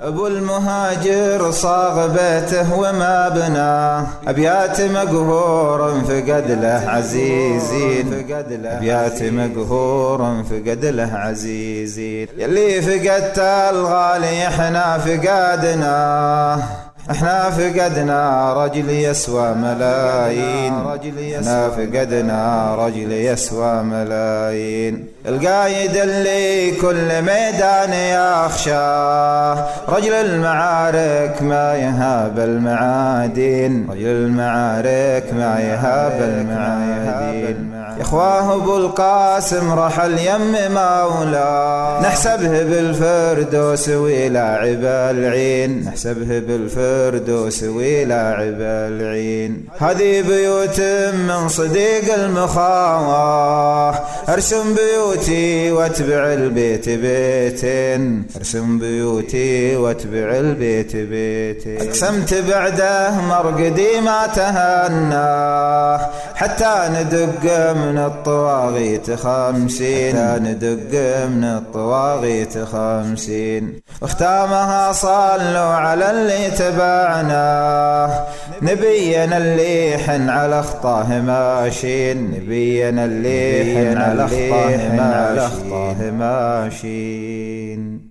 أبو المهاجر صاغ بيته وما بناه أبيات مقهور فقد له عزيزين. أبيات مقهور فقد له عزيزين. يلي فقدت الغالي إحنا فقدناه إحنا فقدنا رجل يسوى ملايين. إحنا فقدنا رجل يسوى ملايين. القايد اللي كل ميدان يخشاه رجل المعارك ما يهاب المعادين. رجل المعارك ما يهاب المعادين. يا إخواه أبو القاسم رحل يم مولاه نحسبه بالفردوس ولاعب العين. نحسبه بالفردوس ولاعب العين. هذه بيوت من صديق المخاواه أرسم بيوتي واتبع البيت بيتين. أرسم بيوتي واتبع البيت بيتين. أقسمت بعده مرقدي ما تهناه حتى ندق من الطواغيت خمسين. حتى ندق من الطواغيت خمسين. اختامها صلوا على اللي تبعناه نبينا اللي حن على أخطاه ماشين نبينا اللي حن على أخطاه ماشين